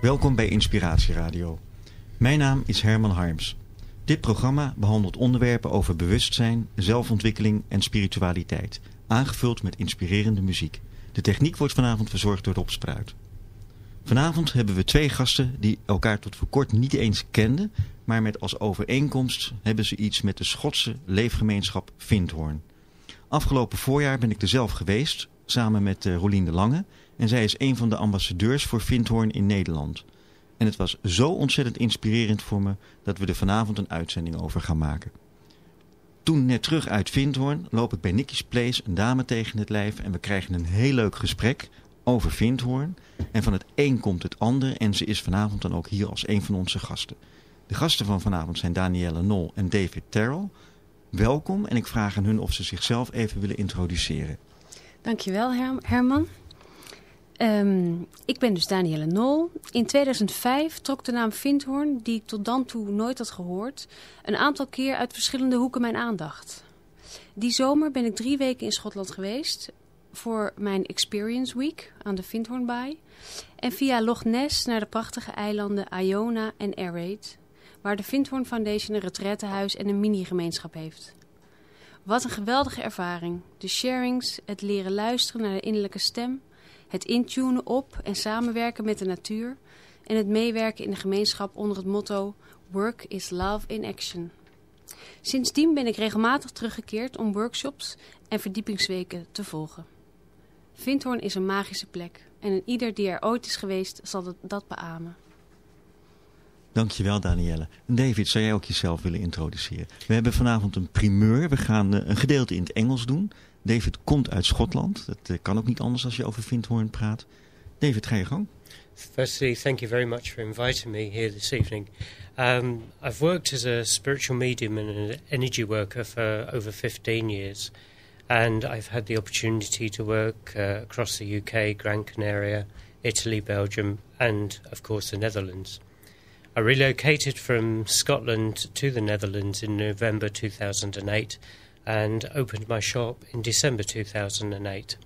Welkom bij Inspiratie Radio. Mijn naam is Herman Harms. Dit programma behandelt onderwerpen over bewustzijn, zelfontwikkeling en spiritualiteit, aangevuld met inspirerende muziek. De techniek wordt vanavond verzorgd door Rob Spruit. Vanavond hebben we twee gasten die elkaar tot voor kort niet eens kenden, maar met als overeenkomst hebben ze iets met de Schotse leefgemeenschap Vindhoorn. Afgelopen voorjaar ben ik er zelf geweest, samen met uh, Rolien de Lange. En zij is een van de ambassadeurs voor Vindhoorn in Nederland. En het was zo ontzettend inspirerend voor me dat we er vanavond een uitzending over gaan maken. Toen net terug uit Vindhoorn loop ik bij Nicky's Place een dame tegen het lijf en we krijgen een heel leuk gesprek over Vindhoorn. En van het een komt het ander en ze is vanavond dan ook hier als een van onze gasten. De gasten van vanavond zijn Danielle Nol en David Terrell. Welkom en ik vraag aan hun of ze zichzelf even willen introduceren. Dankjewel Her Herman. Ehm, ik ben dus Danielle Nol. In 2005 trok de naam Vindhoorn, die ik tot dan toe nooit had gehoord, een aantal keer uit verschillende hoeken mijn aandacht. Die zomer ben ik drie weken in Schotland geweest voor mijn Experience Week aan de Vindhoornbaai. En via Loch Ness naar de prachtige eilanden Iona en Arraid, waar de Vindhoorn Foundation een retrettehuis en een mini-gemeenschap heeft. Wat een geweldige ervaring. De sharings, het leren luisteren naar de innerlijke stem, het intunen op en samenwerken met de natuur en het meewerken in de gemeenschap onder het motto Work is Love in Action. Sindsdien ben ik regelmatig teruggekeerd om workshops en verdiepingsweken te volgen. Vindhoorn is een magische plek en ieder die er ooit is geweest zal dat beamen. Dankjewel Danielle. David, zou jij ook jezelf willen introduceren? We hebben vanavond een primeur. We gaan eh, een gedeelte in het Engels doen. David komt uit Schotland. Dat eh, kan ook niet anders als je over Vindhoorn praat. David, ga je gang. Firstly, thank you very much for inviting me here this evening. Um, I've worked as a spiritual medium and an energy worker for over 15 years. And I've had the opportunity to work uh, across the UK, Gran Canaria, Italy, Belgium, and of course the Netherlands. I relocated from Scotland to the Netherlands in November 2008 and opened my shop in December 2008.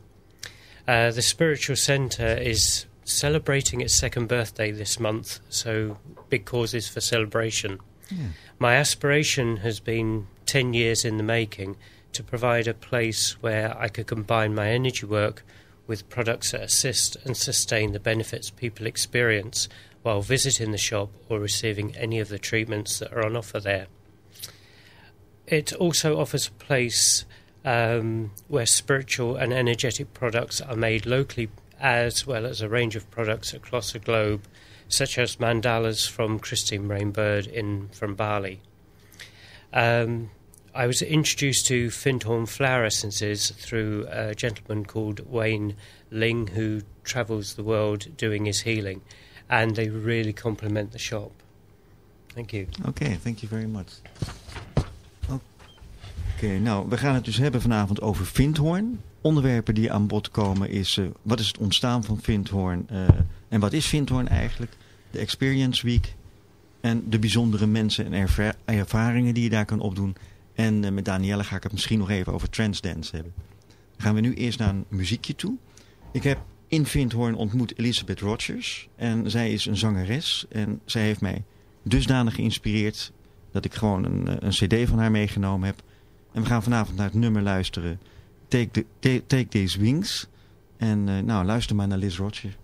Uh, the Spiritual Centre is celebrating its second birthday this month, so big causes for celebration. Yeah. My aspiration has been 10 years in the making to provide a place where I could combine my energy work with products that assist and sustain the benefits people experience while visiting the shop or receiving any of the treatments that are on offer there. It also offers a place um, where spiritual and energetic products are made locally, as well as a range of products across the globe, such as mandalas from Christine Rainbird in from Bali. Um, I was introduced to Findhorn flower essences through a gentleman called Wayne Ling, who travels the world doing his healing, and they really complement the shop. Thank you. Oké, thank you very much. Oké, nou, we gaan het dus hebben vanavond over Vindhoorn. Onderwerpen die aan bod komen is, eh, wat is het ontstaan van Vindhoorn eh, en wat is Vindhoorn eigenlijk? De Experience Week en de bijzondere mensen en erva- ervaringen die je daar kan opdoen. En eh, met Danielle ga ik het misschien nog even over Transdance hebben. Gaan we nu eerst naar een muziekje toe. Ik heb in Vindhoorn ontmoet Elizabeth Rogers. En zij is een zangeres. En zij heeft mij dusdanig geïnspireerd dat ik gewoon een, eh, een cd van haar meegenomen heb. En we gaan vanavond naar het nummer luisteren. Take, the, Ta- Take These Wings. En eh, nou, luister maar naar Liz Rogers.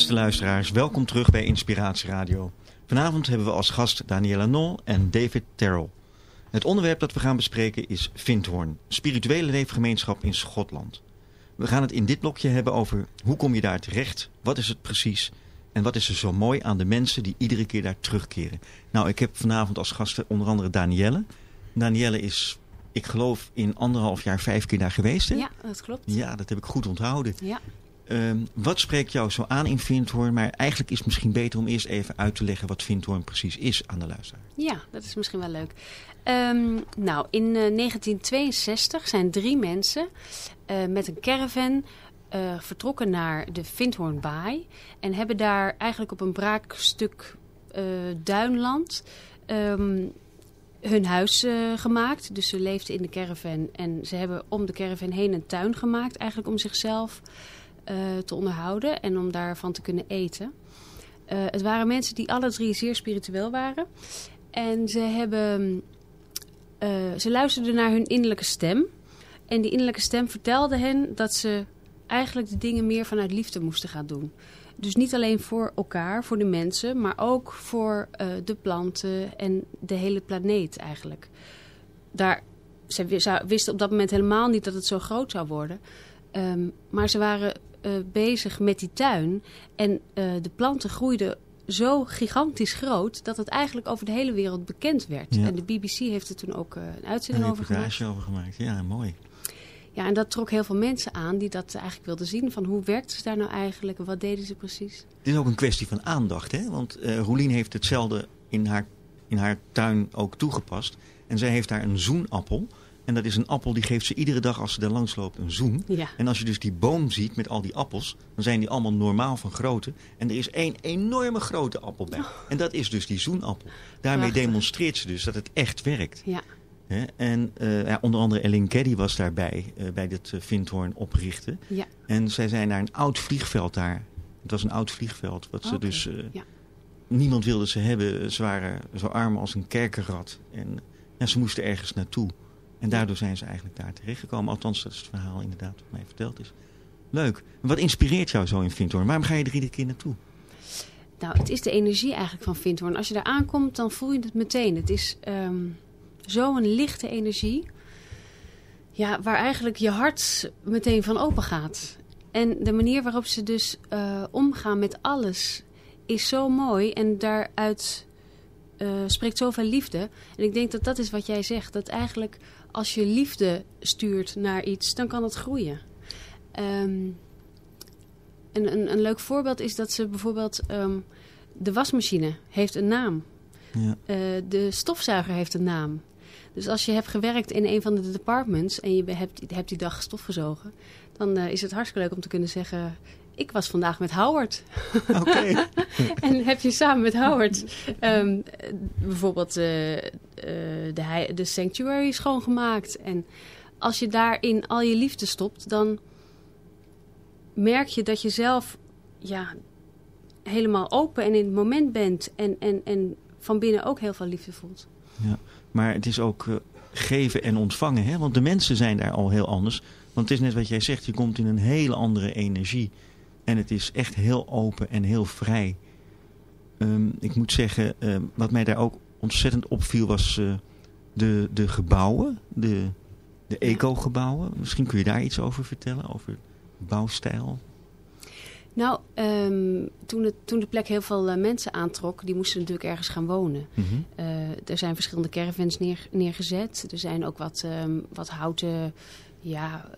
Beste luisteraars, welkom terug bij Inspiratie Radio. Vanavond hebben we als gast Daniela Nol en David Terrell. Het onderwerp dat we gaan bespreken is Vindhoorn, spirituele leefgemeenschap in Schotland. We gaan het in dit blokje hebben over hoe kom je daar terecht, wat is het precies en wat is er zo mooi aan de mensen die iedere keer daar terugkeren. Nou, ik heb vanavond als gasten onder andere Danielle. Danielle is, ik geloof, in anderhalf jaar vijf keer daar geweest. Hè? Ja, dat klopt. Ja, dat heb ik goed onthouden. Ja. Ehm, wat spreekt jou zo aan in Vindhoorn? Maar eigenlijk is het misschien beter om eerst even uit te leggen wat Vindhoorn precies is aan de luisteraar. Ja, dat is misschien wel leuk. Ehm, nou, in eh, 1962 zijn drie mensen eh, met een caravan eh, vertrokken naar de Vindhoornbaai. En hebben daar eigenlijk op een braakstuk eh, duinland ehm, hun huis eh, gemaakt. Dus ze leefden in de caravan en ze hebben om de caravan heen een tuin gemaakt. Eigenlijk om zichzelf eh, te onderhouden en om daarvan te kunnen eten. Eh, het waren mensen die alle drie zeer spiritueel waren. En ze, hebben, eh, ze luisterden naar hun innerlijke stem. En die innerlijke stem vertelde hen dat ze eigenlijk de dingen meer vanuit liefde moesten gaan doen. Dus niet alleen voor elkaar, voor de mensen, maar ook voor eh, de planten en de hele planeet eigenlijk. Daar, ze wisten op dat moment helemaal niet dat het zo groot zou worden. Ehm, maar ze waren eh, bezig met die tuin en eh, de planten groeiden zo gigantisch groot dat het eigenlijk over de hele wereld bekend werd. Ja. En de BBC heeft er toen ook eh, een Een uitzending over gemaakt. reportage over gemaakt. Ja, mooi. Ja, en dat trok heel veel mensen aan die dat eigenlijk wilden zien. Van hoe werkte ze daar nou eigenlijk en wat deden ze precies? Het is ook een kwestie van aandacht, hè? Want Roelien heeft hetzelfde in haar, in haar tuin ook toegepast. En zij heeft daar een zoenappel. En dat is een appel die geeft ze iedere dag als ze daar langs loopt een zoen. Ja. En als je dus die boom ziet met al die appels, dan zijn die allemaal normaal van grootte. En er is één enorme grote appel bij. En dat is dus die zoenappel. Daarmee Prachtig. demonstreert ze dus dat het echt werkt. Ja? En eh, ja, onder andere Ellen Caddy was daarbij, eh, bij dit uh, Vindhoorn oprichten. ja, En zij zijn naar een oud vliegveld daar. Het was een oud vliegveld, wat ze Oké, dus... eh, ja. Niemand wilde ze hebben. Ze waren zo arm als een kerkenrat. En ja, ze moesten ergens naartoe. En daardoor zijn ze eigenlijk daar terechtgekomen. Althans, dat is het verhaal inderdaad wat mij verteld is. Leuk. Wat inspireert jou zo in Vindhoorn? Waarom ga je er iedere keer naartoe? nou het is de energie eigenlijk van Vindhoorn. Als je daar aankomt, dan voel je het meteen. Het is ehm zo'n lichte energie. Ja, waar eigenlijk je hart meteen van open gaat. En de manier waarop ze dus eh, omgaan met alles is zo mooi. En daaruit eh, spreekt zoveel liefde. En ik denk dat dat is wat jij zegt. Dat eigenlijk als je liefde stuurt naar iets, dan kan het groeien. Ehm, een, een, een leuk voorbeeld is dat ze bijvoorbeeld... ehm, de wasmachine heeft een naam. Ja. Eh, de stofzuiger heeft een naam. Dus als je hebt gewerkt in een van de departments... en je hebt, hebt die dag stofgezogen... dan eh, is het hartstikke leuk om te kunnen zeggen... ik was vandaag met Howard. Oké. en heb je samen met Howard ehm, eh, bijvoorbeeld eh, eh, de sanctuary schoongemaakt. En als je daarin al je liefde stopt, dan merk je dat je zelf ja, helemaal open en in het moment bent. En, en, en van binnen ook heel veel liefde voelt. Ja. Maar het is ook eh, geven en ontvangen. Hè? Want de mensen zijn daar al heel anders. Want het is net wat jij zegt. Je komt in een hele andere energie. En het is echt heel open en heel vrij. Ehm, ik moet zeggen, ehm, wat mij daar ook ontzettend opviel was eh, de, de gebouwen. De, de eco-gebouwen. Misschien kun je daar iets over vertellen. Over bouwstijl. Nou, ehm, toen, het, toen de plek heel veel eh, mensen aantrok, die moesten natuurlijk ergens gaan wonen. Mhm. Eh, er zijn verschillende caravans neer, neergezet. Er zijn ook wat, wat houten ja,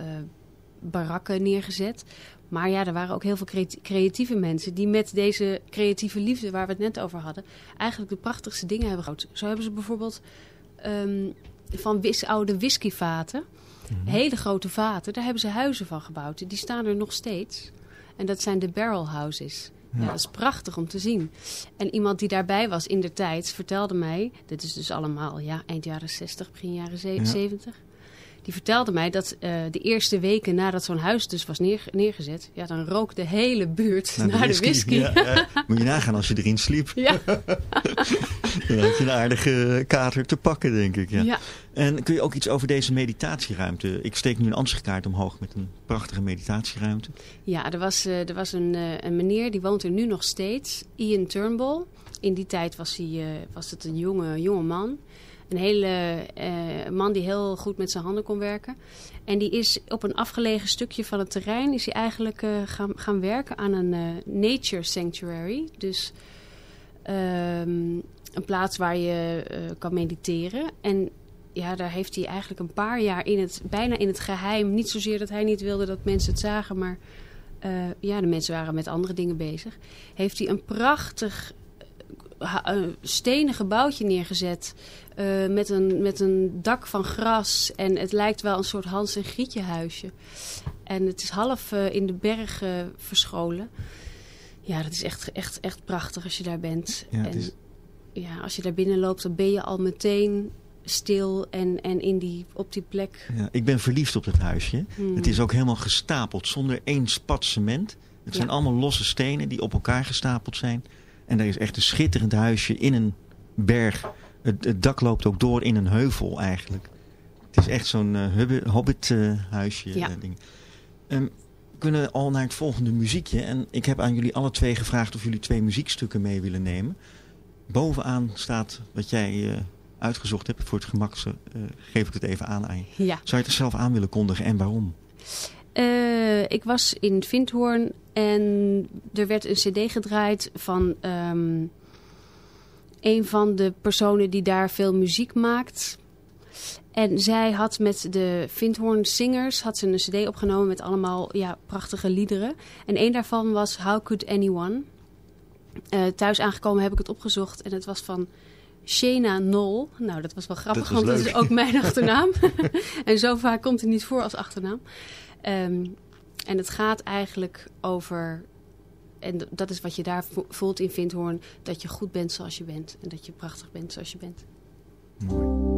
barakken neergezet. Maar ja, er waren ook heel veel creati- creatieve mensen die met deze creatieve liefde waar we het net over hadden, eigenlijk de prachtigste dingen hebben gebouwd. Zo hebben ze bijvoorbeeld ehm, van wis, oude whiskyvaten, hele grote vaten, daar hebben ze huizen van gebouwd. Die staan er nog steeds. En dat zijn de barrel houses. Ja. dat is prachtig om te zien. En iemand die daarbij was in de tijd vertelde mij, dit is dus allemaal ja, eind jaren 60, begin jaren ze- Ja. 70. Die vertelde mij dat eh, de eerste weken nadat zo'n huis dus was neer, neergezet, ja, dan rook de hele buurt naar, de whisky. Ja, ja. Moet je nagaan als je erin sliep. Ja. Dan had je een aardige kater te pakken, denk ik. Ja. Ja. En kun je ook iets over deze meditatieruimte? Ik steek nu een ansichtkaart omhoog met een prachtige meditatieruimte. Ja, er was, eh, er was een, eh, een meneer, die woont er nu nog steeds. Ian Turnbull. In die tijd was, hij, was het een jonge, jonge man. Een hele eh, man die heel goed met zijn handen kon werken. En die is op een afgelegen stukje van het terrein... is hij eigenlijk eh, gaan, gaan werken aan een eh, nature sanctuary. Dus ehm, een plaats waar je kan mediteren. En ja, daar heeft hij eigenlijk een paar jaar in het, bijna in het geheim... niet zozeer dat hij niet wilde dat mensen het zagen... maar ja, de mensen waren met andere dingen bezig. Heeft hij een prachtig stenen gebouwtje neergezet. eh, met, een, met een dak van gras. En het lijkt wel een soort Hans en Grietje huisje. En het is half eh, in de bergen verscholen. Ja, dat is echt, echt, echt prachtig als je daar bent. Ja, en is- ja, als je daar binnen loopt, dan ben je al meteen stil en, en in die, op die plek. Ja, ik ben verliefd op het huisje. Hmm. Het is ook helemaal gestapeld zonder één spat cement. Het zijn Ja. allemaal losse stenen die op elkaar gestapeld zijn. En er is echt een schitterend huisje in een berg. Het, het dak loopt ook door in een heuvel eigenlijk. Het is echt zo'n eh, hobbit eh, huisje. Ja. eh, ding. Ehm, we kunnen al naar het volgende muziekje. En ik heb aan jullie alle twee gevraagd of jullie twee muziekstukken mee willen nemen. Bovenaan staat wat jij uitgezocht hebt. Voor het gemak geef ik het even aan aan je. Ja. Zou je het er zelf aan willen kondigen en waarom? Ik was in Vindhoorn en er werd een cd gedraaid van ehm, een van de personen die daar veel muziek maakt. En zij had met de Vindhoorn Singers had ze een cd opgenomen met allemaal ja, prachtige liederen. En een daarvan was How Could Anyone? Eh, thuis aangekomen heb ik het opgezocht en het was van Shena Nol. Nou, dat was wel grappig, Dat was want dat is ook mijn achternaam. en zo vaak komt hij niet voor als achternaam. Ehm, en het gaat eigenlijk over, en dat is wat je daar vo- voelt in Vindhoorn, dat je goed bent zoals je bent. En dat je prachtig bent zoals je bent. How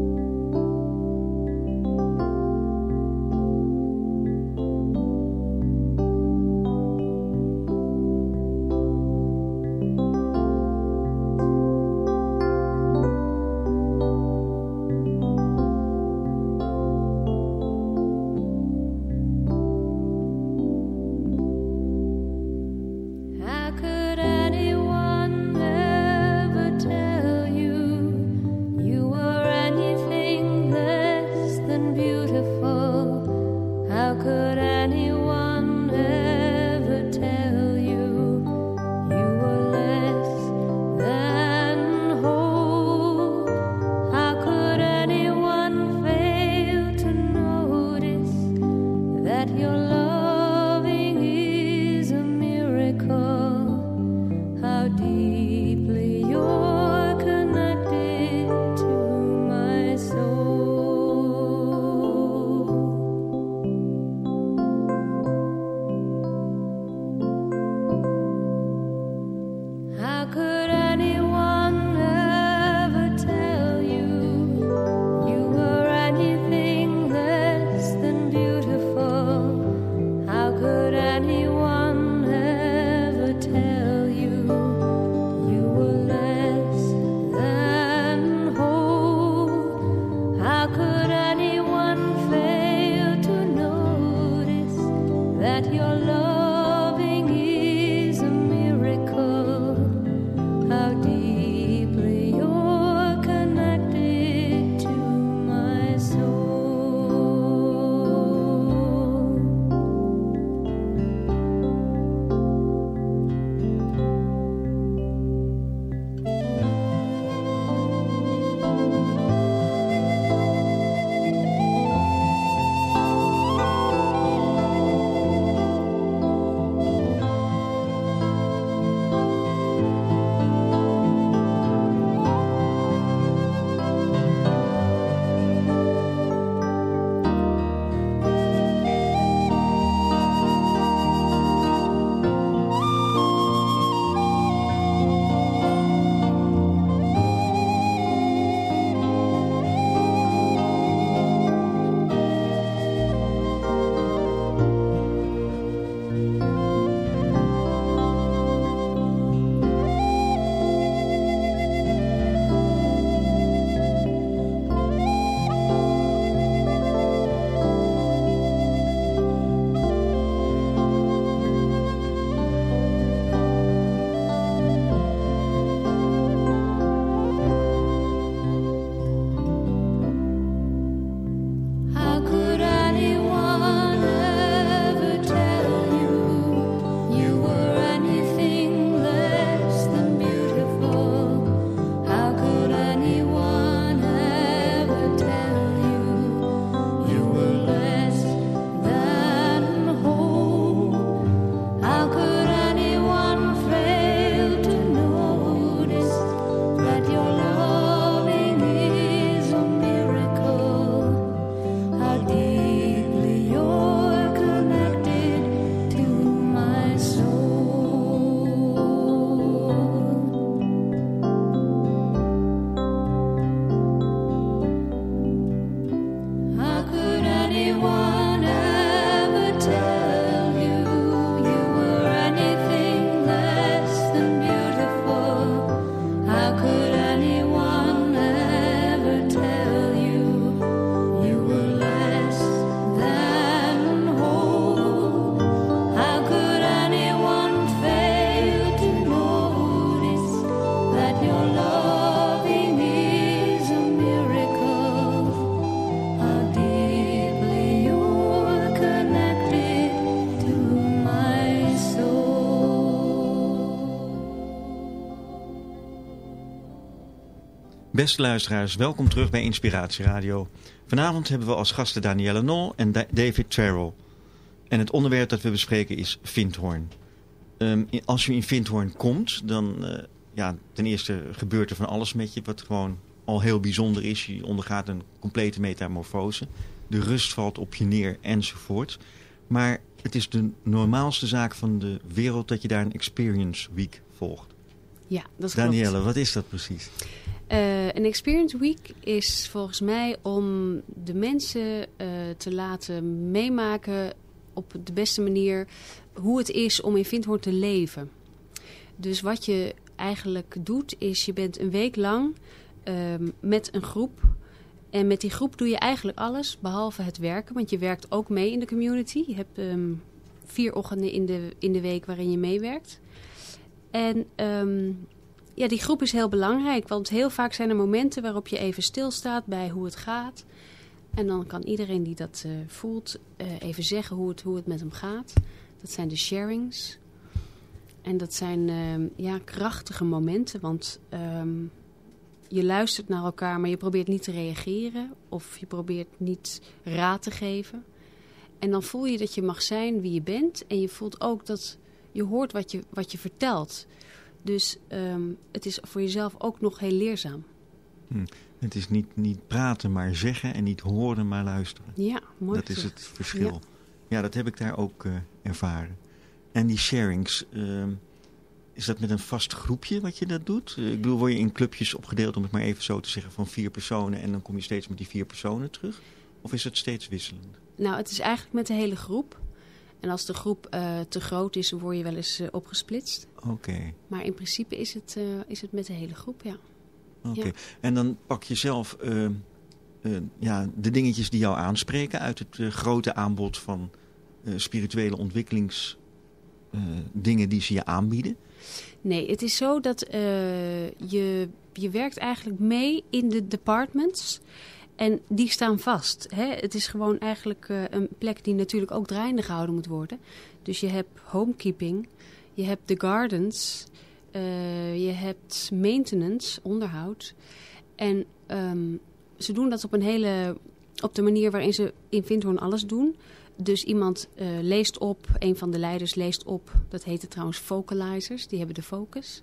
Beste luisteraars, welkom terug bij Inspiratie Radio. Vanavond hebben we als gasten Danielle Nol en Da- David Terrell. En het onderwerp dat we bespreken is Vindhoorn. Ehm, als je in Vindhoorn komt, dan eh, ja, ten eerste gebeurt er van alles met je... wat gewoon al heel bijzonder is. Je ondergaat een complete metamorfose. De rust valt op je neer enzovoort. Maar het is de normaalste zaak van de wereld dat je daar een Experience Week volgt. Ja, dat is Danielle, klopt. wat is dat precies? Eh, een Experience Week is volgens mij om de mensen eh, te laten meemaken op de beste manier hoe het is om in Vindhoorn te leven. Dus wat je eigenlijk doet is je bent een week lang ehm, met een groep. En met die groep doe je eigenlijk alles behalve het werken. Want je werkt ook mee in de community. Je hebt ehm, vier ochtenden in de, in de week waarin je meewerkt. En ehm, ja, die groep is heel belangrijk. Want heel vaak zijn er momenten waarop je even stilstaat bij hoe het gaat. En dan kan iedereen die dat eh, voelt eh, even zeggen hoe het, hoe het met hem gaat. Dat zijn de sharings. En dat zijn ehm, ja, krachtige momenten. Want ehm, je luistert naar elkaar, maar je probeert niet te reageren. Of je probeert niet raad te geven. En dan voel je dat je mag zijn wie je bent. En je voelt ook dat je hoort wat je, wat je vertelt. Dus ehm, het is voor jezelf ook nog heel leerzaam. Hm. Het is niet, niet praten, maar zeggen en niet horen, maar luisteren. Ja, mooi Dat is het verschil. Ja. Ja, dat heb ik daar ook eh, ervaren. En die sharings, ehm, is dat met een vast groepje wat je dat doet? Eh, ik bedoel, word je in clubjes opgedeeld, om het maar even zo te zeggen, van vier personen en dan kom je steeds met die vier personen terug? Of is het steeds wisselend? Nou, het is eigenlijk met de hele groep. En als de groep eh, te groot is, dan word je wel eens eh, opgesplitst. Oké, Maar in principe is het, eh, is het met de hele groep, ja. oké. Ja. En dan pak je zelf ja, de dingetjes die jou aanspreken uit het grote aanbod van spirituele ontwikkelingsdingen die ze je aanbieden. Nee, het is zo dat je, je werkt eigenlijk mee in de departments. En die staan vast. Hè? Het is gewoon eigenlijk eh, een plek die natuurlijk ook draaiende gehouden moet worden. Dus je hebt homekeeping, je hebt de gardens, eh, je hebt maintenance, onderhoud. En ehm, ze doen dat op een hele, op de manier waarin ze in Vindhoorn alles doen. Dus iemand eh, leest op, een van de leiders leest op, dat heette trouwens focalizers, die hebben de focus.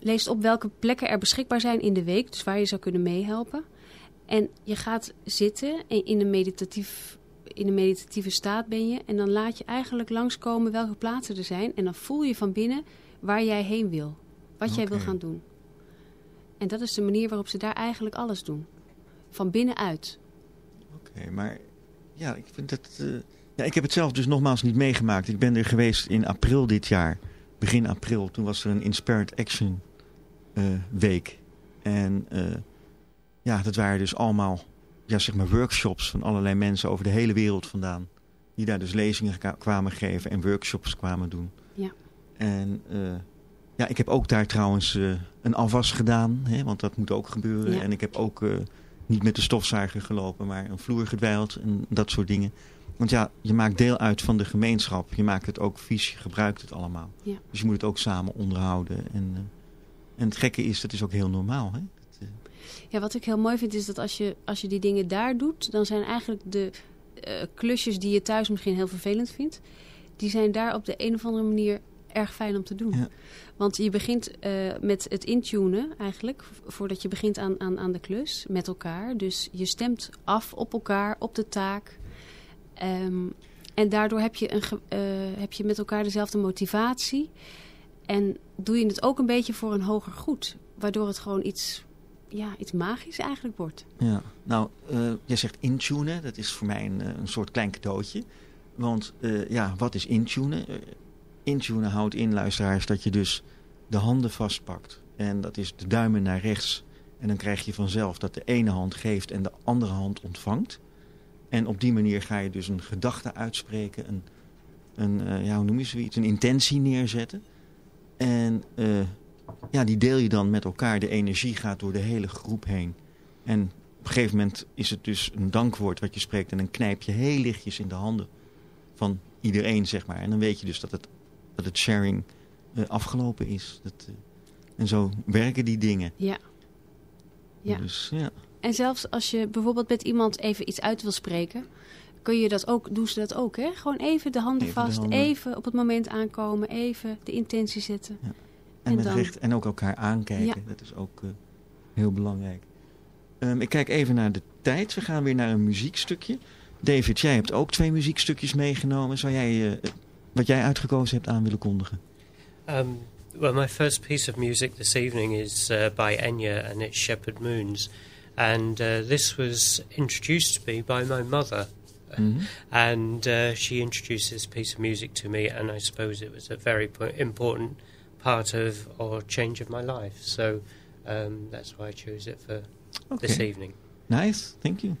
Leest op welke plekken er beschikbaar zijn in de week, dus waar je zou kunnen meehelpen. En je gaat zitten en in een, meditatief, in een meditatieve staat ben je. En dan laat je eigenlijk langskomen welke plaatsen er zijn. En dan voel je van binnen waar jij heen wil. Wat jij wil gaan doen. En dat is de manier waarop ze daar eigenlijk alles doen. Van binnenuit. Oké, maar ja, ik vind het. eh, ja, ik heb het zelf dus nogmaals niet meegemaakt. Ik ben er geweest in april dit jaar, begin april. Toen was er een Inspired Action eh, week. En eh, ja, dat waren dus allemaal ja, zeg maar workshops van allerlei mensen over de hele wereld vandaan. Die daar dus lezingen kwamen geven en workshops kwamen doen. Ja. En eh, ja, ik heb ook daar trouwens eh, een afwas gedaan, hè, want dat moet ook gebeuren. Ja. En ik heb ook eh, niet met de stofzuiger gelopen, maar een vloer gedwijld en dat soort dingen. Want ja, je maakt deel uit van de gemeenschap. Je maakt het ook vies, je gebruikt het allemaal. Ja. Dus je moet het ook samen onderhouden. En, en het gekke is, dat is ook heel normaal. Hè? Ja, wat ik heel mooi vind is dat als je, als je die dingen daar doet, dan zijn eigenlijk de eh, klusjes die je thuis misschien heel vervelend vindt, die zijn daar op de een of andere manier erg fijn om te doen. Ja. Want je begint eh, met het intunen eigenlijk, voordat je begint aan, aan, aan de klus met elkaar. Dus je stemt af op elkaar, op de taak. Ehm, en daardoor heb je, een, eh, heb je met elkaar dezelfde motivatie. En doe je het ook een beetje voor een hoger goed. Waardoor het gewoon iets, ja, iets magisch eigenlijk wordt. Ja, nou, eh, jij zegt intunen. Dat is voor mij een, eh, een soort klein cadeautje. Want eh, ja, wat is intunen? Intunen houdt in, luisteraars, dat je dus de handen vastpakt. En dat is de duimen naar rechts. En dan krijg je vanzelf dat de ene hand geeft en de andere hand ontvangt. En op die manier ga je dus een gedachte uitspreken. Een, een ja, hoe noem je zoiets? Een intentie neerzetten. En ja, die deel je dan met elkaar. De energie gaat door de hele groep heen. En op een gegeven moment is het dus een dankwoord wat je spreekt. En dan knijp je heel lichtjes in de handen van iedereen, zeg maar. En dan weet je dus dat het, dat het sharing eh, afgelopen is. Dat, eh, en zo werken die dingen. Ja. Ja. Dus ja. En zelfs als je bijvoorbeeld met iemand even iets uit wil spreken, kun je dat ook, doen ze dat ook, hè? Gewoon even de handen Even de vast, handen. even op het moment aankomen, even de intentie zetten. En, En met dan- recht, en ook elkaar aankijken. Ja. Dat is ook eh, heel belangrijk. Ehm, ik kijk even naar de tijd. We gaan weer naar een muziekstukje. David, jij hebt ook twee muziekstukjes meegenomen. Zou jij eh, wat jij uitgekozen hebt aan willen kondigen? Um, well, my first piece of music this evening is uh, by Enya and it's Shepherd Moons. And uh, this was introduced to me by my mother. Mhm. And uh, she introduced this piece of music to me, and I suppose it was a very po- important part of or change of my life. So um, that's why I chose it for this evening. Nice, thank you.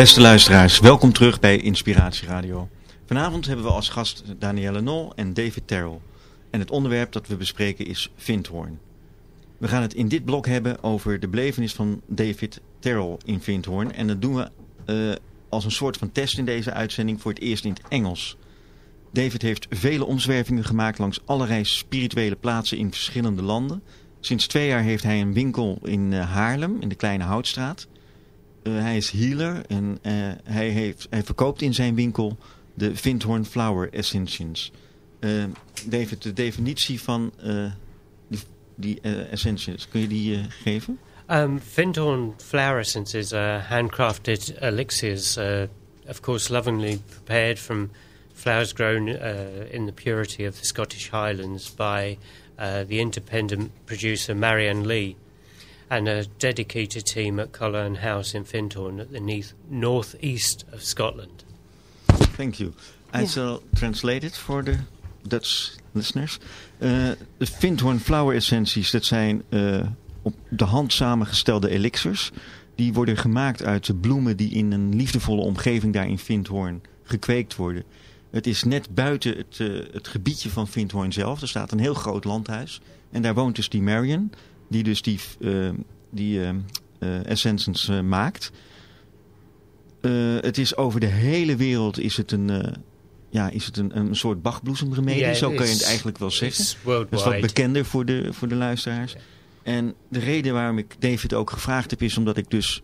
Beste luisteraars, welkom terug bij Inspiratie Radio. Vanavond hebben we als gast Danielle Nol en David Terrell. En het onderwerp dat we bespreken is Vindhoorn. We gaan het in dit blok hebben over de belevenis van David Terrell in Vindhoorn. En dat doen we eh, als een soort van test in deze uitzending voor het eerst in het Engels. David heeft vele omzwervingen gemaakt langs allerlei spirituele plaatsen in verschillende landen. Sinds twee jaar heeft hij een winkel in eh, Haarlem, in de Kleine Houtstraat. Eh, hij is healer en eh, hij, heeft, hij verkoopt in zijn winkel de Vindhorn Flower Essentials. Eh, David, de definitie van die, die essentials, kun je die geven? Um, Findhorn flower essences are handcrafted elixirs, uh, of course, lovingly prepared from flowers grown uh, in the purity of the Scottish Highlands by uh, the independent producer Marianne Lee and a dedicated team at Cullen House in Findhorn at the neath- northeast of Scotland. Thank you. I shall translate it for the Dutch listeners. Uh, de Findhorn Flower Essenties, dat zijn uh, op de hand samengestelde elixirs. Die worden gemaakt uit de bloemen die in een liefdevolle omgeving daar in Findhorn gekweekt worden. Het is net buiten het, uh, het gebiedje van Findhorn zelf. Er staat een heel groot landhuis. En daar woont dus die Marion, die dus die, uh, die uh, essences maakt. het is over de hele wereld is het een, ja, is het een, een soort bachbloesemremedie. Yeah, Zo kan je het eigenlijk wel zeggen. Dat is wat bekender voor de, voor de luisteraars. En de reden waarom ik David ook gevraagd heb... is omdat ik dus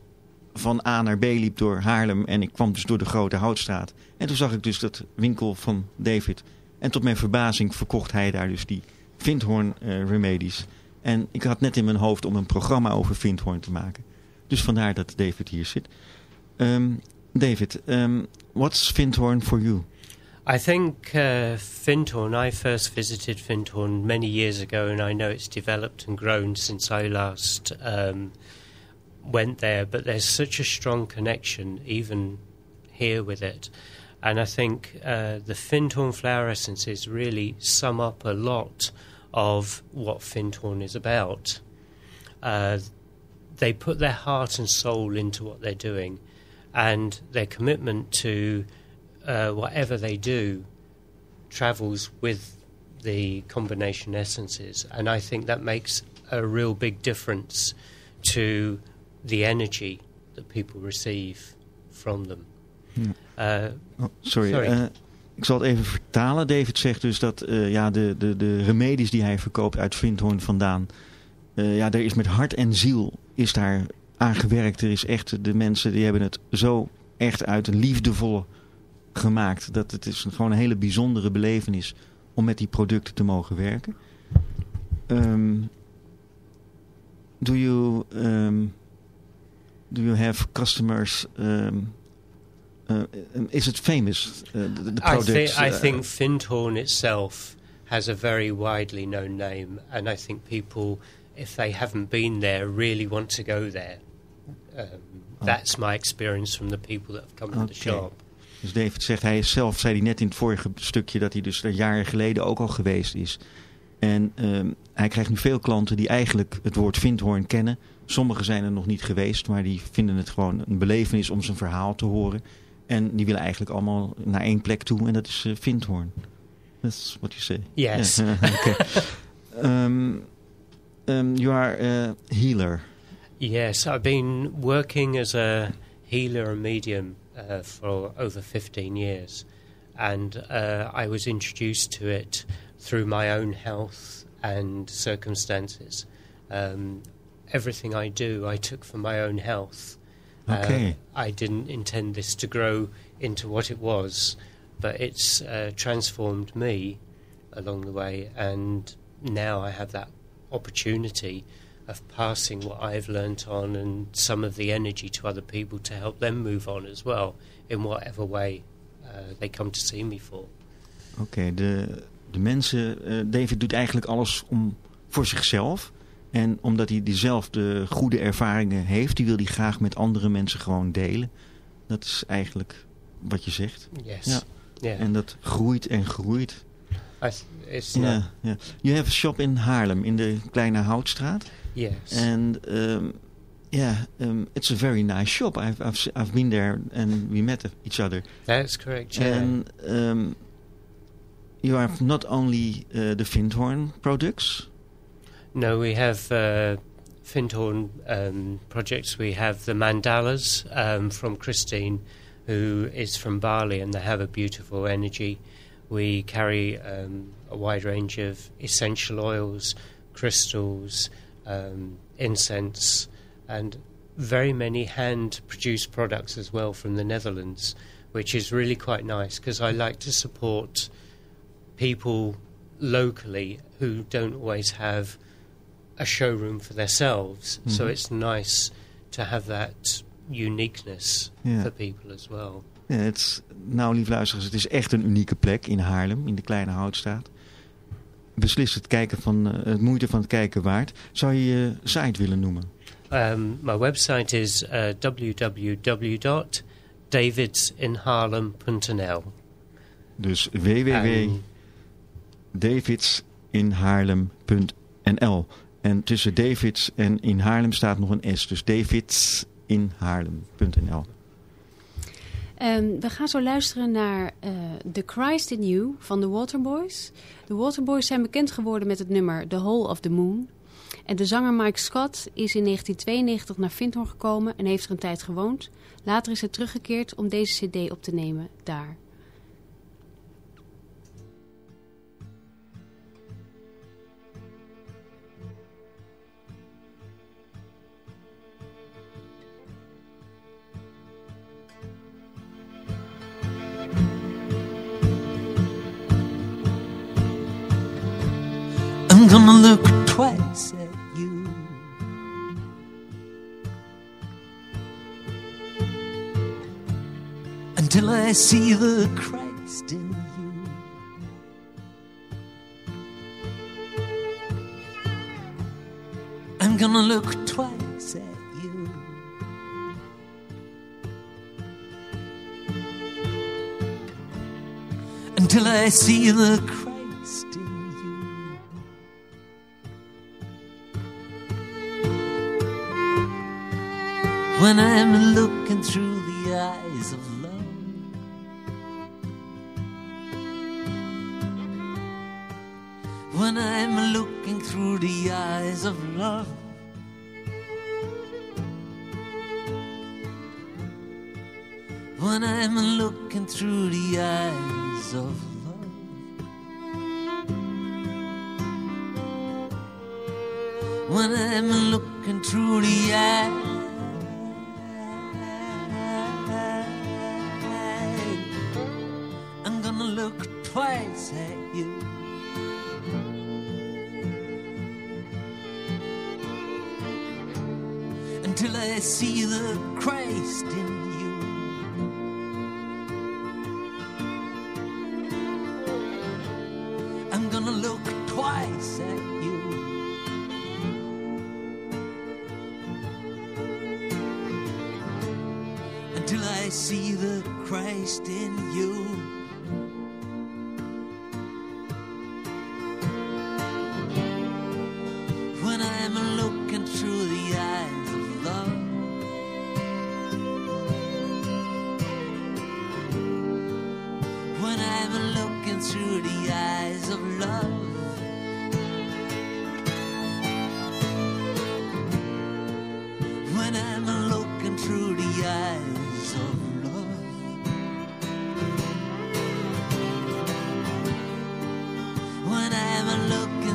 van A naar B liep door Haarlem... en ik kwam dus door de Grote Houtstraat. En toen zag ik dus dat winkel van David. En tot mijn verbazing verkocht hij daar dus die Vindhorn eh, Remedies. En ik had net in mijn hoofd om een programma over Vindhorn te maken. Dus vandaar dat David hier zit. Ehm, David, um, what's Vindhorn for you? I think uh, Findhorn, I first visited Findhorn many years ago, and I know it's developed and grown since I last um, went there. But there's such a strong connection, even here with it. And I think uh, the Findhorn flower essences really sum up a lot of what Findhorn is about. Uh, they put their heart and soul into what they're doing, and their commitment to uh, whatever they do travels with the combination essences, and I think that makes a real big difference to the energy that people receive from them. Ja. Uh, Oh, sorry. Sorry. Ik zal het even vertalen. David zegt dus dat eh, ja, de, de, de remedies die hij verkoopt uit Vindhorn vandaan... eh, ja, er is met hart en ziel is daar aan gewerkt. Er is echt, de mensen die hebben het zo echt uit liefdevolle gemaakt. Dat het is gewoon een hele bijzondere belevenis om met die producten te mogen werken. Ehm, do you um, do you have customers? Um, uh, is it famous? Uh, the, I, product. thi- I uh, think Findhorn itself has a very widely known name, and I think people, if they haven't been there, really want to go there. Um, that's my experience from the people that have come to the shop. Dus David zegt, hij is zelf, zei hij net in het vorige stukje, dat hij dus er jaren geleden ook al geweest is. En ehm, hij krijgt nu veel klanten die eigenlijk het woord Vindhoorn kennen. Sommigen zijn er nog niet geweest, maar die vinden het gewoon een belevenis om zijn verhaal te horen. En die willen eigenlijk allemaal naar één plek toe en dat is Vindhoorn. That's what you say. Yes. Yeah, okay. um, um, you are a healer. Yes, I've been working as a healer and medium uh, for over 15 years, and uh, I was introduced to it through my own health and circumstances. Um, everything I do, I took for my own health. Uh, I didn't intend this to grow into what it was, but it's uh, transformed me along the way, and now I have that opportunity of passing what I've learnt on and some of the energy to other people to help them move on as well in whatever way uh, they come to see me for. Oké, de, de mensen... eh, David doet eigenlijk alles om, voor zichzelf. En omdat hij diezelfde goede ervaringen heeft... die wil hij graag met andere mensen gewoon delen. Dat is eigenlijk wat je zegt. Yes. Ja. Yeah. En dat groeit en groeit. Not, Ja, ja. You have a shop in Haarlem, in de Kleine Houtstraat. yes. And um, yeah, um, it's a very nice shop. I've, I've, I've been there and we met each other. That's correct. Yeah. And um, you have not only uh, the Vindhorn products. No, we have uh, Findhorn um, projects. We have the mandalas um, from Christine, who is from Bali, and they have a beautiful energy. We carry um, a wide range of essential oils, crystals, um, incense, and very many hand produced products as well from the Netherlands, which is really quite nice because I like to support people locally who don't always have a showroom for themselves. So Mhm. it's nice to have that uniqueness Yeah. for people as well. Ja, het, is- nou, lieve luisteraars, het is echt een unieke plek in Haarlem, in de Kleine Houtstraat. Beslist het, kijken van, eh, het moeite van het kijken waard. Zou je je site willen noemen? Um, my website is uh, www.davidsinharlem.nl. Dus En- www.davidsinhaarlem.nl En tussen Davids en in Haarlem staat nog een S. Dus davidsinhaarlem.nl Ehm, we gaan zo luisteren naar eh, The Christ in You van de Waterboys. De Waterboys zijn bekend geworden met het nummer The Hole of the Moon. En de zanger Mike Scott is in 1992 naar Vindhorn gekomen en heeft er een tijd gewoond. Later is hij teruggekeerd om deze cd op te nemen daar. I'm gonna look twice at you. Until I see the Christ in you. I'm gonna look twice at you. Until I see the Christ when I'm looking through the eyes of love. When I'm looking through the eyes of love. When I'm looking through the eyes of In you. I'm gonna look twice at you. Until I see the Christ in you.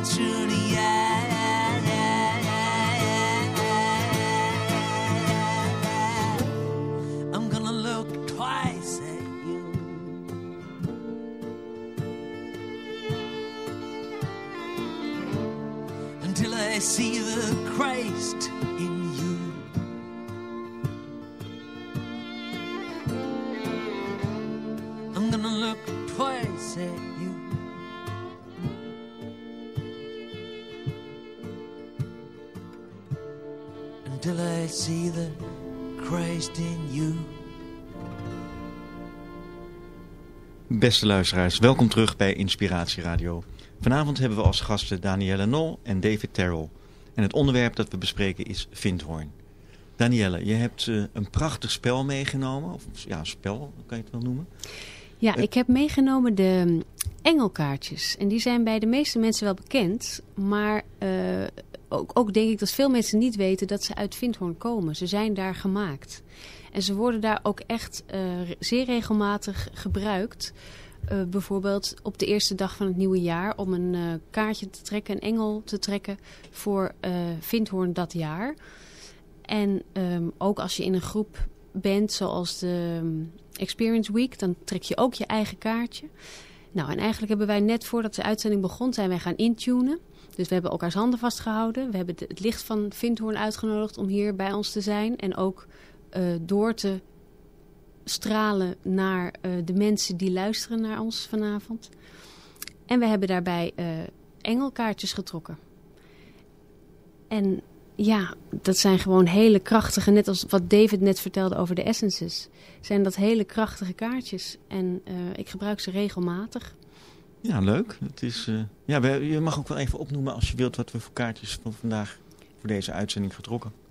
주리야 Beste luisteraars, welkom terug bij Inspiratie Radio. Vanavond hebben we als gasten Danielle Nol en David Terrell. En het onderwerp dat we bespreken is Vindhoorn. Danielle, je hebt eh, een prachtig spel meegenomen. Of ja, spel kan je het wel noemen. Ja, ik heb meegenomen de mm, engelkaartjes. En die zijn bij de meeste mensen wel bekend. Maar eh, ook, ook denk ik dat veel mensen niet weten dat ze uit Vindhoorn komen. Ze zijn daar gemaakt. En ze worden daar ook echt eh, zeer regelmatig gebruikt. Eh, bijvoorbeeld op de eerste dag van het nieuwe jaar om een eh, kaartje te trekken, een engel te trekken voor Vindhoorn dat jaar. En ehm, ook als je in een groep bent, zoals de ehm, Experience Week, dan trek je ook je eigen kaartje. Nou, en eigenlijk hebben wij net voordat de uitzending begon, zijn wij gaan intunen. Dus we hebben elkaars handen vastgehouden. We hebben het licht van Vindhoorn uitgenodigd om hier bij ons te zijn. En ook eh, door te stralen naar eh, de mensen die luisteren naar ons vanavond. En we hebben daarbij eh, engelkaartjes getrokken. En ja, dat zijn gewoon hele krachtige, net als wat David net vertelde over de essences. Zijn dat hele krachtige kaartjes. En ik gebruik ze regelmatig. Ja, leuk. Het is, ja, je mag ook wel even opnoemen als je wilt wat we voor kaartjes van vandaag voor deze uitzending getrokken.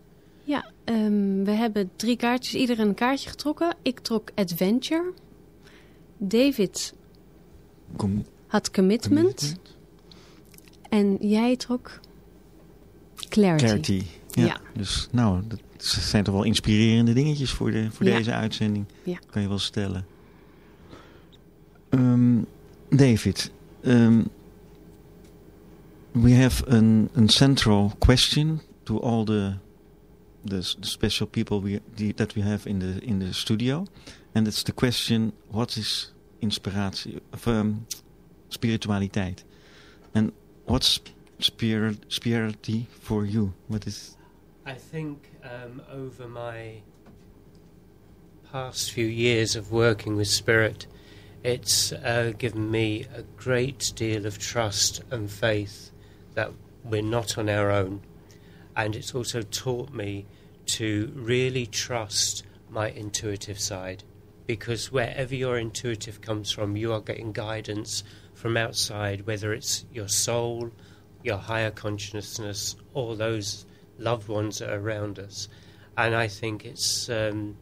Ja, ehm, we hebben drie kaartjes, ieder een kaartje getrokken. Ik trok Adventure. David had Commitment. En jij trok Clarity. Clarity. Ja. Ja. Dus nou, dat zijn toch wel inspirerende dingetjes voor, de, voor Ja. deze uitzending. Ja. Kan je wel stellen. Ehm, David, ehm, we have an, an central question to all the the, the special people we, the, that we have in the in the studio, and it's the question: What is inspiratie of um, spiritualiteit? And what's spirit spirituality for you? What is I think um, over my past few years of working with spirit, it's uh, given me a great deal of trust and faith that we're not on our own. And it's also taught me to really trust my intuitive side. Because wherever your intuitive comes from, you are getting guidance from outside, whether it's your soul, your higher consciousness, or those loved ones that are around us. And I think it's um,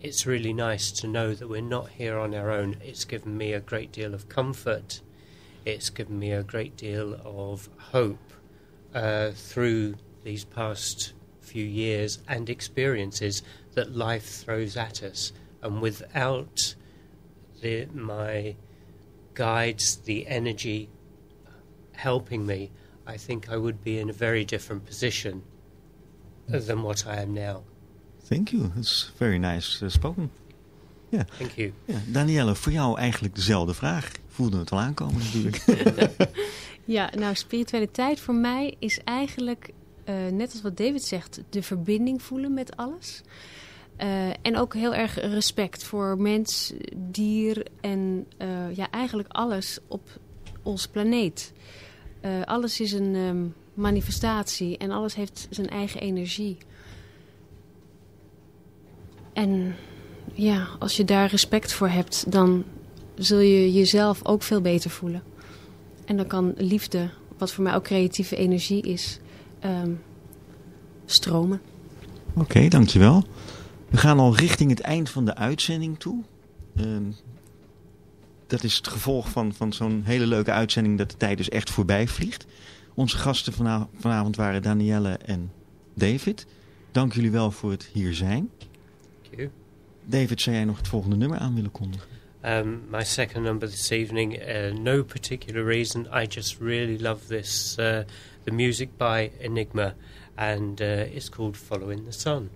it's really nice to know that we're not here on our own. It's given me a great deal of comfort. It's given me a great deal of hope uh, through these past few years and experiences that life throws at us. And without the, my guides, the energy helping me, I think I would be in a very different position than what I am now. Thank you. That's very nice uh, spoken. Ja. Thank you. Ja, Danielle, voor jou eigenlijk dezelfde vraag. Ik voelde het al aankomen natuurlijk. Ja, nou, spiritualiteit voor mij is eigenlijk, eh, net als wat David zegt, de verbinding voelen met alles. Eh, en ook heel erg respect voor mens, dier en eh, ja, eigenlijk alles op onze planeet. Eh, alles is een ehm, manifestatie en alles heeft zijn eigen energie. En ja, als je daar respect voor hebt, dan zul je jezelf ook veel beter voelen. En dan kan liefde, wat voor mij ook creatieve energie is, ehm, stromen. Oké, dankjewel. We gaan al richting het eind van de uitzending toe. Ehm, dat is het gevolg van, van zo'n hele leuke uitzending dat de tijd dus echt voorbij vliegt. Onze gasten vana- vanavond waren Danielle en David. Dank jullie wel voor het hier zijn. David, zou jij nog het volgende nummer aan willen kondigen? Um, my second number this evening, uh, no particular reason. I just really love this. Uh, the music by Enigma, and uh, it's called Following the Sun.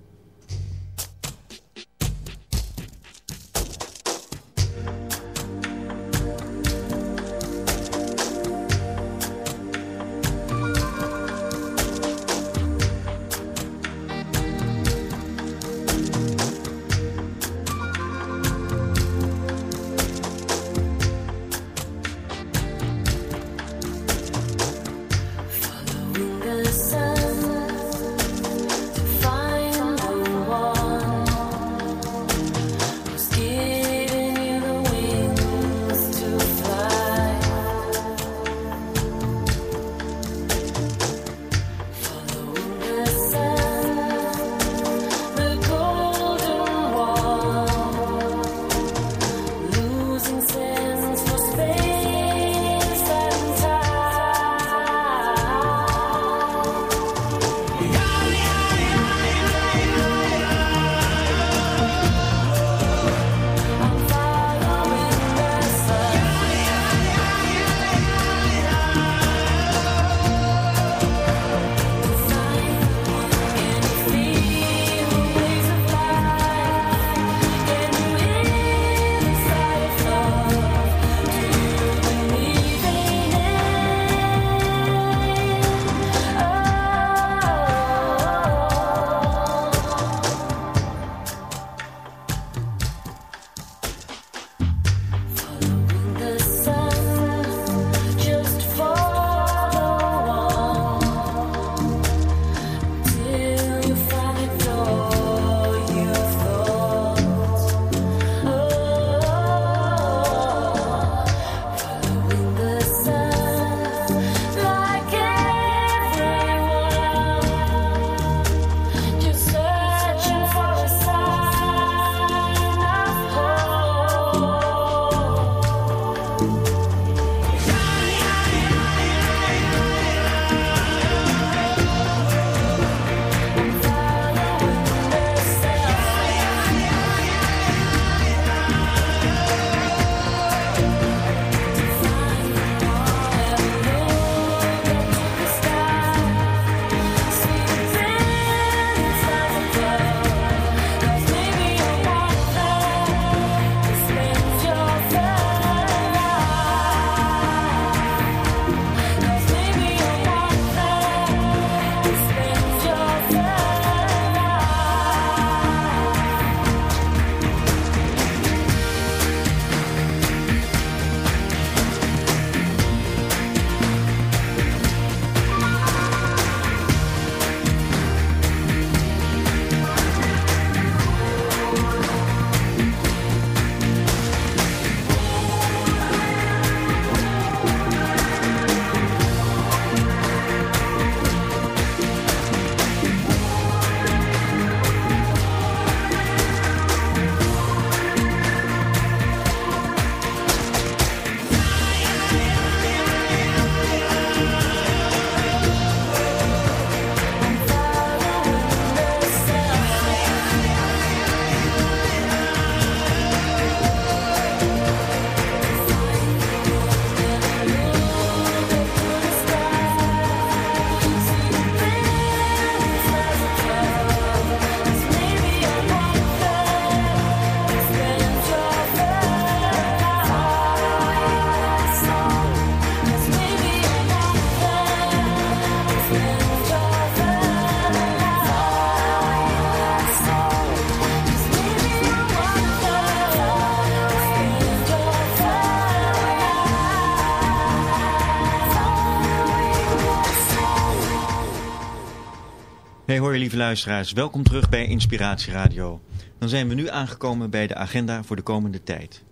Hey hoi lieve luisteraars, welkom terug bij Inspiratie Radio. Dan zijn we nu aangekomen bij de agenda voor de komende tijd.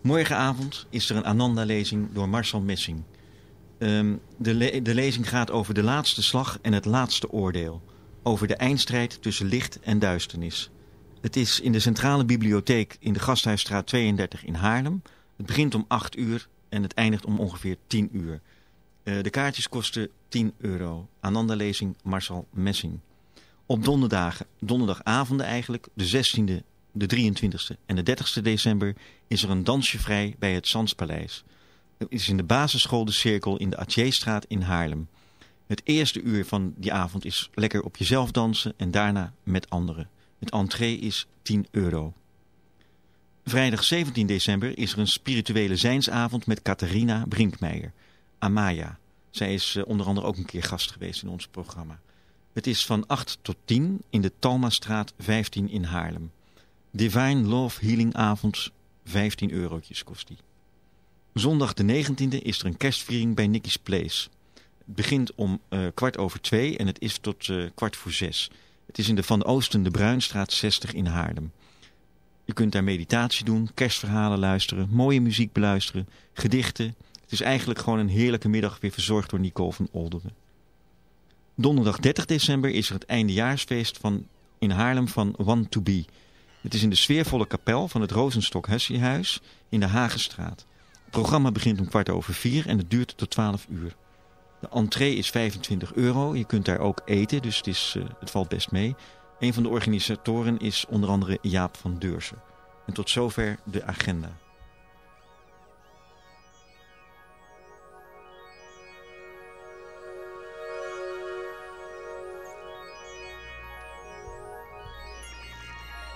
Morgenavond is er een Ananda-lezing door Marcel Messing. Um, de, de lezing gaat over de laatste slag en het laatste oordeel. Over de eindstrijd tussen licht en duisternis. Het is in de Centrale Bibliotheek in de Gasthuisstraat 32 in Haarlem. Het begint om 8 uur en het eindigt om ongeveer 10 uur. Uh, de kaartjes kosten 10 euro. Ananda-lezing Marcel Messing. Op donderdagen, donderdagavonden eigenlijk, de 16e, de 23e en de 30e december... is er een dansje vrij bij het Zanspaleis. Het is in de basisschool De Cirkel in de Atjeestraat in Haarlem. Het eerste uur van die avond is lekker op jezelf dansen en daarna met anderen. Het entree is 10 euro. Vrijdag 17 december is er een spirituele zijnsavond met Catharina Brinkmeijer, Amaya. Zij is uh, onder andere ook een keer gast geweest in ons programma. Het is van 8 tot 10 in de Talmastraat 15 in Haarlem. Divine Love Healing avond, 15 eurotjes kost die. Zondag de 19e is er een kerstviering bij Nicky's Place. Het begint om uh, kwart over twee en het is tot uh, kwart voor zes. Het is in de Van Oosten de Bruinstraat 60 in Haarlem. Je kunt daar meditatie doen, kerstverhalen luisteren, mooie muziek beluisteren, gedichten. Het is eigenlijk gewoon een heerlijke middag weer verzorgd door Nicole van Olderen. Donderdag 30 december is er het eindejaarsfeest van, in Haarlem van One to Be. Het is in de sfeervolle kapel van het Rozenstok Hessiehuis in de Hagenstraat. Het programma begint om kwart over vier en het duurt tot 12 uur. De entree is 25 euro. Je kunt daar ook eten, dus het, is, uh, het valt best mee. Een van de organisatoren is onder andere Jaap van Deursen. En tot zover de agenda.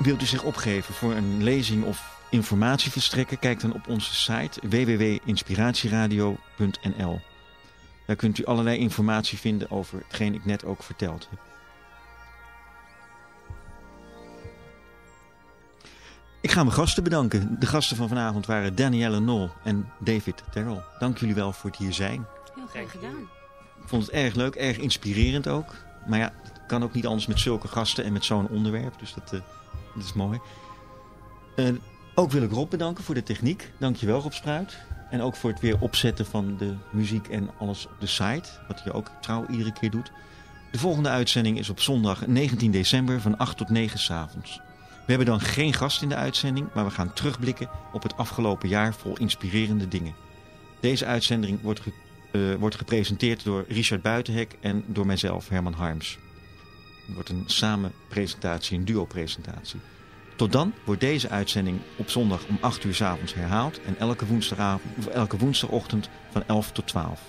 Wilt u zich opgeven voor een lezing of informatie verstrekken? Kijk dan op onze site www.inspiratieradio.nl. Daar kunt u allerlei informatie vinden over hetgeen ik net ook verteld heb. Ik ga mijn gasten bedanken. De gasten van vanavond waren Danielle Nol en David Terrell. Dank jullie wel voor het hier zijn. Heel graag gedaan. Ik vond het erg leuk, erg inspirerend ook. Maar ja, het kan ook niet anders met zulke gasten en met zo'n onderwerp. Dus dat, uh, dat is mooi. Uh, ook wil ik Rob bedanken voor de techniek. Dankjewel Rob Spruit. En ook voor het weer opzetten van de muziek en alles op de site. Wat je ook trouw iedere keer doet. De volgende uitzending is op zondag 19 december van 8 tot 9 s avonds. We hebben dan geen gast in de uitzending, maar we gaan terugblikken op het afgelopen jaar vol inspirerende dingen. Deze uitzending wordt, ge, uh, wordt gepresenteerd door Richard Buitenhek en door mijzelf, Herman Harms. Wordt een samenpresentatie, een duo-presentatie. Tot dan wordt deze uitzending op zondag om 8 uur s avonds herhaald en elke, woensdagavond, of elke woensdagochtend van 11 tot 12.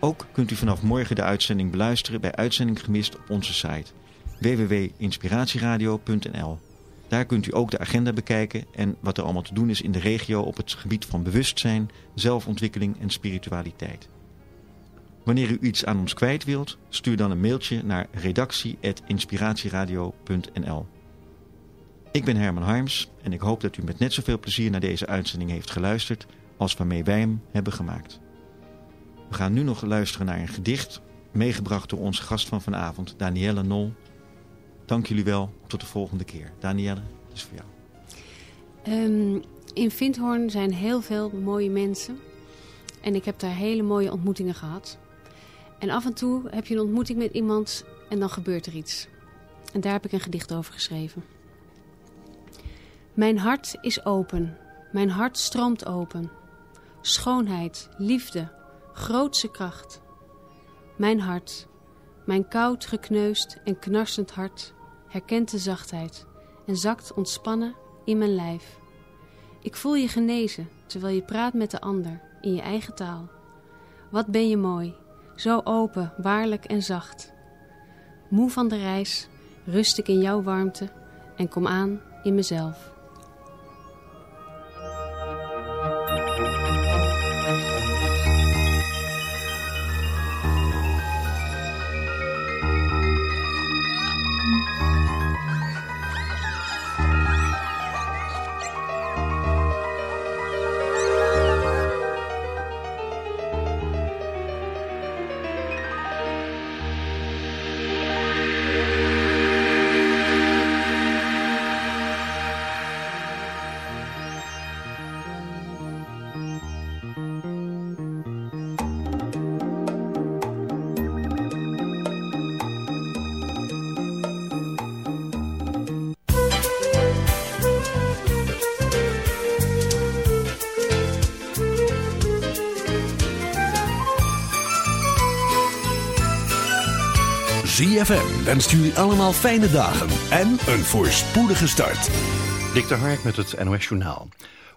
Ook kunt u vanaf morgen de uitzending beluisteren bij Uitzending Gemist op onze site www.inspiratieradio.nl. Daar kunt u ook de agenda bekijken en wat er allemaal te doen is in de regio op het gebied van bewustzijn, zelfontwikkeling en spiritualiteit. Wanneer u iets aan ons kwijt wilt, stuur dan een mailtje naar redactie.inspiratieradio.nl. Ik ben Herman Harms en ik hoop dat u met net zoveel plezier naar deze uitzending heeft geluisterd als waarmee wij hem hebben gemaakt. We gaan nu nog luisteren naar een gedicht, meegebracht door onze gast van vanavond, Danielle Nol. Dank jullie wel, tot de volgende keer. Danielle, het is voor jou. Um, in Vindhoorn zijn heel veel mooie mensen. En ik heb daar hele mooie ontmoetingen gehad. En af en toe heb je een ontmoeting met iemand en dan gebeurt er iets. En daar heb ik een gedicht over geschreven. Mijn hart is open. Mijn hart stroomt open. Schoonheid, liefde, grootse kracht. Mijn hart, mijn koud, gekneusd en knarsend hart herkent de zachtheid en zakt ontspannen in mijn lijf. Ik voel je genezen terwijl je praat met de ander in je eigen taal. Wat ben je mooi, zo open, waarlijk en zacht. Moe van de reis, rust ik in jouw warmte en kom aan in mezelf. ZFM wenst jullie allemaal fijne dagen en een voorspoedige start. Dik de Hark met het NOS Journaal.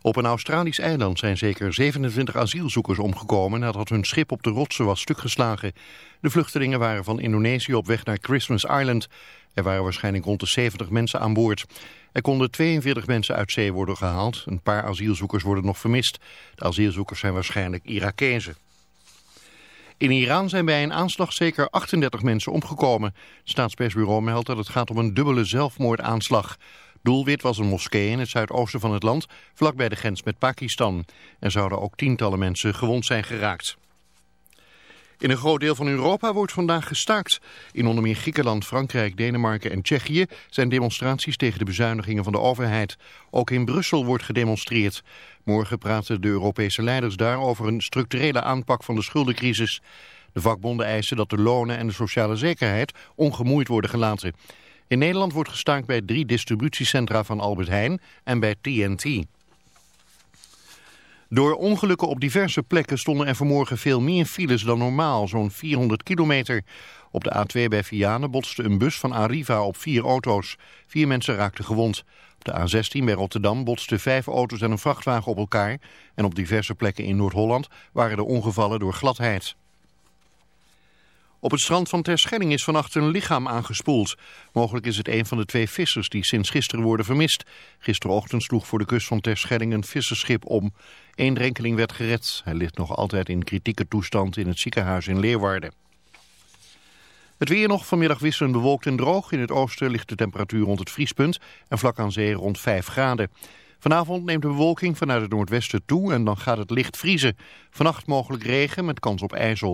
Op een Australisch eiland zijn zeker 27 asielzoekers omgekomen nadat hun schip op de rotsen was stukgeslagen. De vluchtelingen waren van Indonesië op weg naar Christmas Island. Er waren waarschijnlijk rond de 70 mensen aan boord. Er konden 42 mensen uit zee worden gehaald. Een paar asielzoekers worden nog vermist. De asielzoekers zijn waarschijnlijk Irakezen. In Iran zijn bij een aanslag zeker 38 mensen omgekomen. Staatspersbureau meldt dat het gaat om een dubbele zelfmoordaanslag. Doelwit was een moskee in het zuidoosten van het land, vlakbij de grens met Pakistan. Er zouden ook tientallen mensen gewond zijn geraakt. In een groot deel van Europa wordt vandaag gestaakt. In onder meer Griekenland, Frankrijk, Denemarken en Tsjechië zijn demonstraties tegen de bezuinigingen van de overheid. Ook in Brussel wordt gedemonstreerd. Morgen praten de Europese leiders daar over een structurele aanpak van de schuldencrisis. De vakbonden eisen dat de lonen en de sociale zekerheid ongemoeid worden gelaten. In Nederland wordt gestaakt bij drie distributiecentra van Albert Heijn en bij TNT. Door ongelukken op diverse plekken stonden er vanmorgen veel meer files dan normaal, zo'n 400 kilometer. Op de A2 bij Vianen botste een bus van Arriva op vier auto's. Vier mensen raakten gewond. Op de A16 bij Rotterdam botsten vijf auto's en een vrachtwagen op elkaar. En op diverse plekken in Noord-Holland waren er ongevallen door gladheid. Op het strand van Terschelling is vannacht een lichaam aangespoeld. Mogelijk is het een van de twee vissers die sinds gisteren worden vermist. Gisterochtend sloeg voor de kust van Terschelling een visserschip om. Eén drenkeling werd gered. Hij ligt nog altijd in kritieke toestand in het ziekenhuis in Leeuwarden. Het weer nog vanmiddag wisselend bewolkt en droog. In het oosten ligt de temperatuur rond het vriespunt en vlak aan zee rond 5 graden. Vanavond neemt de bewolking vanuit het noordwesten toe en dan gaat het licht vriezen. Vannacht mogelijk regen met kans op ijzel.